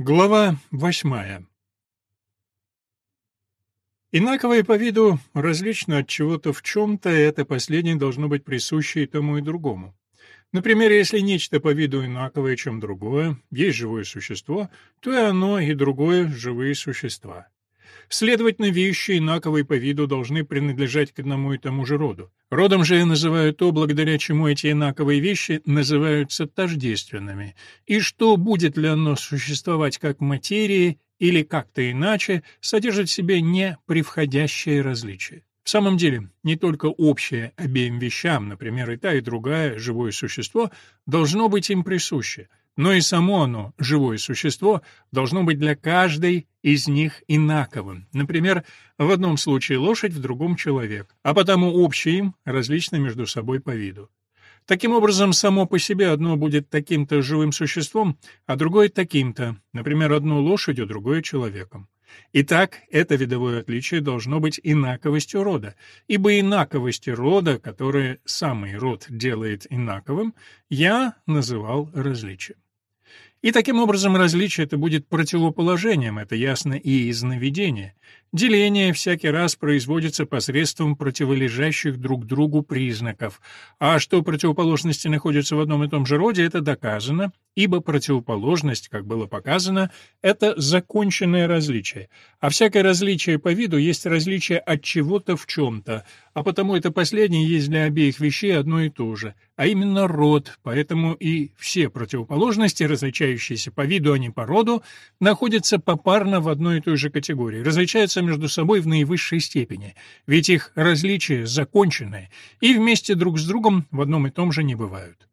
Глава восьмая Инаковые по виду различны от чего-то в чем-то, это последнее должно быть присуще и тому, и другому. Например, если нечто по виду инаковое, чем другое, есть живое существо, то и оно, и другое — живые существа. Следовательно, вещи, инаковые по виду, должны принадлежать к одному и тому же роду. Родом же я называю то, благодаря чему эти инаковые вещи называются тождественными, и что, будет ли оно существовать как материи или как-то иначе, содержит в себе не превходящее различие. В самом деле, не только общее обеим вещам, например, и та, и другая, живое существо, должно быть им присуще, но и само оно, живое существо, должно быть для каждой из них инаковым. Например, в одном случае лошадь, в другом человек, а потому общее им различно между собой по виду. Таким образом, само по себе одно будет таким-то живым существом, а другое таким-то, например, одно лошадью, другое человеком. Итак, это видовое отличие должно быть инаковостью рода, ибо инаковости рода, которые самый род делает инаковым, я называл различием. И таким образом различие это будет противоположением, это ясно и из наведения. Деление всякий раз производится посредством противолежащих друг другу признаков, а что противоположности находятся в одном и том же роде, это доказано, ибо противоположность, как было показано, это законченное различие, а всякое различие по виду есть различие от чего-то в чем-то, а потому это последнее есть для обеих вещей одно и то же, а именно род, поэтому и все противоположности, различающиеся по виду, а не по роду, находятся попарно в одной и той же категории, различаются между собой в наивысшей степени, ведь их различия законченные и вместе друг с другом в одном и том же не бывают.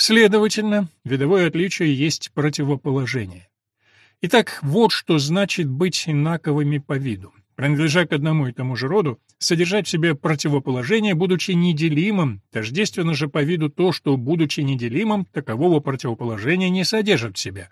Следовательно, видовое отличие есть противоположение. Итак, вот что значит быть инаковыми по виду принадлежа к одному и тому же роду, содержать в себе противоположение, будучи неделимым, тождественно же по виду то, что, будучи неделимым, такового противоположения не содержит в себе.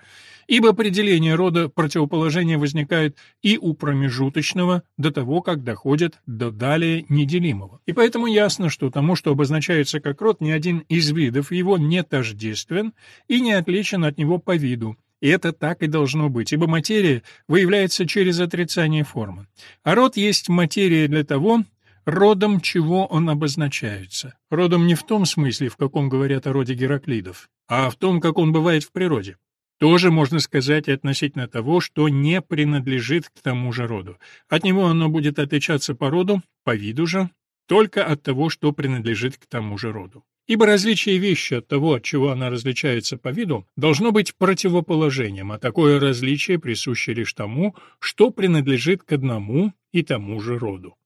Ибо определение рода противоположения возникает и у промежуточного до того, как доходит до далее неделимого. И поэтому ясно, что тому, что обозначается как род, ни один из видов его не тождествен и не отличен от него по виду, и это так и должно быть, ибо материя выявляется через отрицание формы. А род есть материя для того, родом чего он обозначается. Родом не в том смысле, в каком говорят о роде Гераклидов, а в том, как он бывает в природе. Тоже можно сказать относительно того, что не принадлежит к тому же роду. От него оно будет отличаться по роду, по виду же, только от того, что принадлежит к тому же роду. Ибо различие вещи от того, от чего она различается по виду, должно быть противоположением, а такое различие присуще лишь тому, что принадлежит к одному и тому же роду.